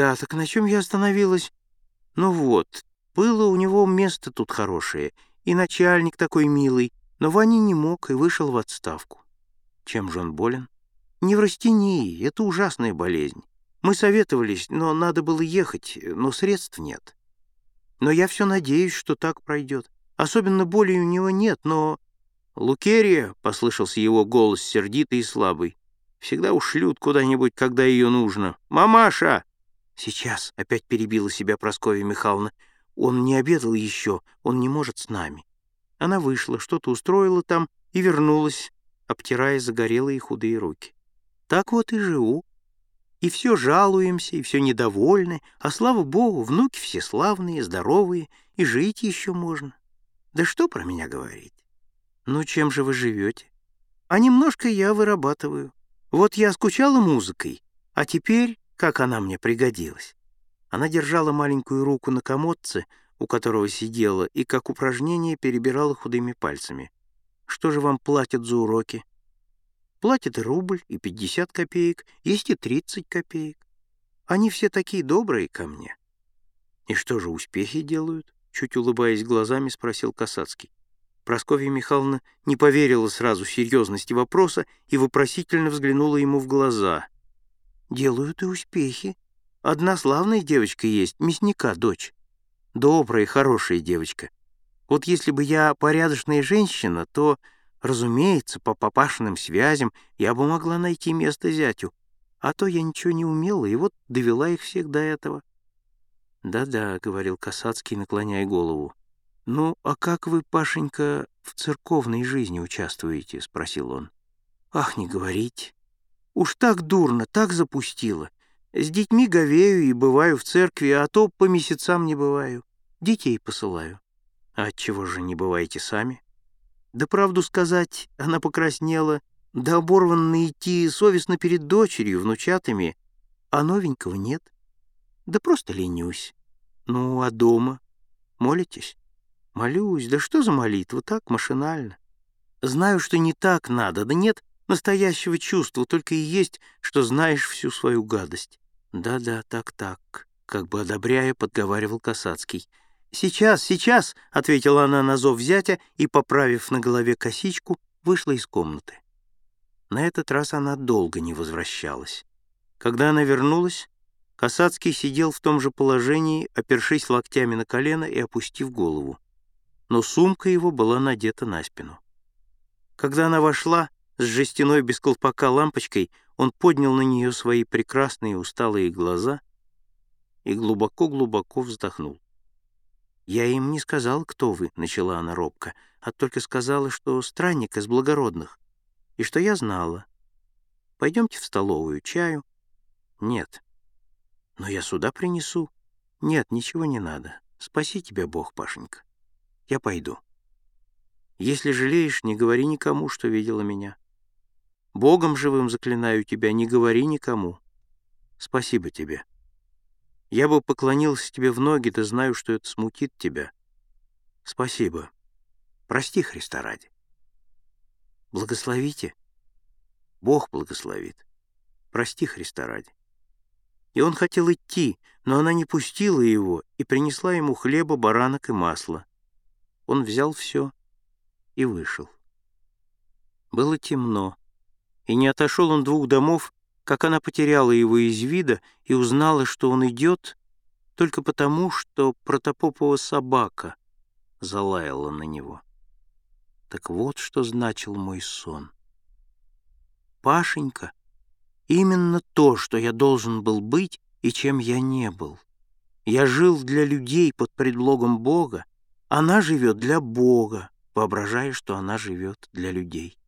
Да, так на чем я остановилась? Ну вот, было у него место тут хорошее, и начальник такой милый, но Ваня не мог и вышел в отставку. Чем же он болен? Неврастении — это ужасная болезнь. Мы советовались, но надо было ехать, но средств нет. Но я все надеюсь, что так пройдет. Особенно боли у него нет, но... «Лукерия», — послышался его голос сердитый и слабый, — «всегда ушлют куда-нибудь, когда ее нужно. Мамаша!» «Сейчас», — опять перебила себя Прасковья Михайловна, — «он не обедал еще, он не может с нами». Она вышла, что-то устроила там и вернулась, обтирая загорелые худые руки. «Так вот и живу. И все жалуемся, и все недовольны, а, слава богу, внуки все славные, здоровые, и жить еще можно. Да что про меня говорить? Ну, чем же вы живете? А немножко я вырабатываю. Вот я скучала музыкой, а теперь, как она мне пригодилась. Она держала маленькую руку на комодце, у которого сидела, и как упражнение перебирала худыми пальцами. Что же вам платят за уроки? Платят и рубль, и пятьдесят копеек, есть и тридцать копеек. Они все такие добрые ко мне. И что же успехи делают? Чуть улыбаясь глазами, спросил Касацкий. Прасковья Михайловна не поверила сразу серьезности вопроса и вопросительно взглянула ему в глаза. «Делают и успехи. Одна славная девочка есть, мясника дочь. Добрая, хорошая девочка. Вот если бы я порядочная женщина, то Разумеется, по папашиным связям я бы могла найти место зятю, а то я ничего не умела, и вот довела их всех до этого. «Да-да», — говорил Касацкий, наклоняя голову. «Ну, а как вы, Пашенька, в церковной жизни участвуете?» — спросил он. «Ах, не говорить. Уж так дурно, так запустило. С детьми говею и бываю в церкви, а то по месяцам не бываю. Детей посылаю. А отчего же не бываете сами?» Да правду сказать, она покраснела, да оборванно идти совестно перед дочерью, внучатами, а новенького нет. Да просто ленюсь. Ну, а дома? Молитесь? Молюсь. Да что за молитва? Так, машинально. Знаю, что не так надо, да нет настоящего чувства, только и есть, что знаешь всю свою гадость. Да-да, так-так, как бы одобряя, подговаривал Касацкий — «Сейчас, сейчас!» — ответила она на зов зятя и, поправив на голове косичку, вышла из комнаты. На этот раз она долго не возвращалась. Когда она вернулась, Касацкий сидел в том же положении, опершись локтями на колено и опустив голову. Но сумка его была надета на спину. Когда она вошла с жестяной без колпака лампочкой, он поднял на нее свои прекрасные усталые глаза и глубоко-глубоко вздохнул. «Я им не сказал, кто вы», — начала она робко, «а только сказала, что странник из благородных, и что я знала. Пойдемте в столовую, чаю?» «Нет». «Но я сюда принесу». «Нет, ничего не надо. Спаси тебя Бог, Пашенька. Я пойду. Если жалеешь, не говори никому, что видела меня. Богом живым заклинаю тебя, не говори никому. Спасибо тебе». Я бы поклонился тебе в ноги, да знаю, что это смутит тебя. Спасибо. Прости, Христа ради. Благословите. Бог благословит. Прости, Христа ради. И он хотел идти, но она не пустила его и принесла ему хлеба, баранок и масло. Он взял все и вышел. Было темно, и не отошел он двух домов, как она потеряла его из вида и узнала, что он идет только потому, что протопопова собака залаяла на него. Так вот, что значил мой сон. Пашенька — именно то, что я должен был быть и чем я не был. Я жил для людей под предлогом Бога, она живет для Бога, воображая, что она живет для людей.